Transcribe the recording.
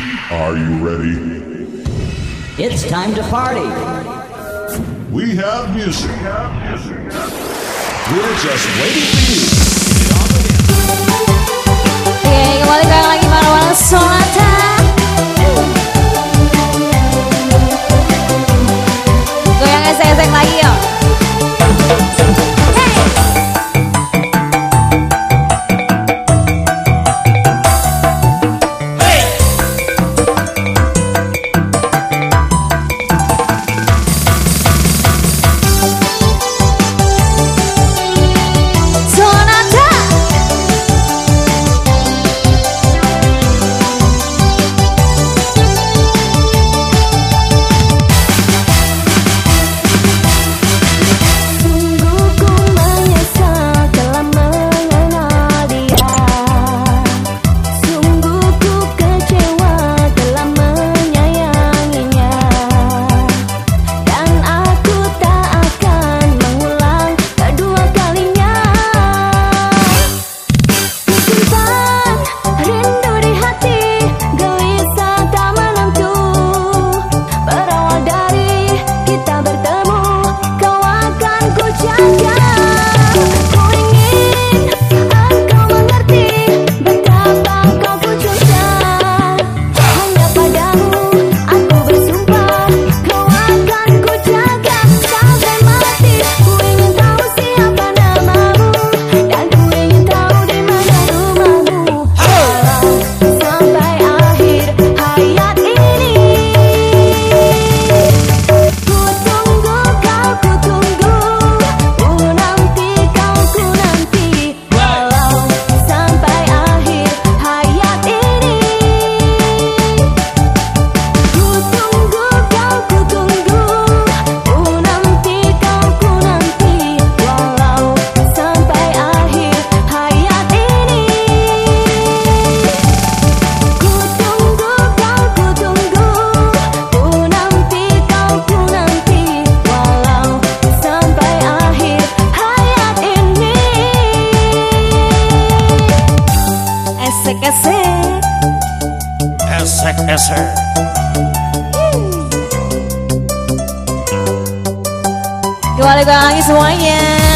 Are you ready? It's time to party. We have music. We have music. We're just waiting for you. ऐसे ऐसे ऐसे Kembali lagi semuanya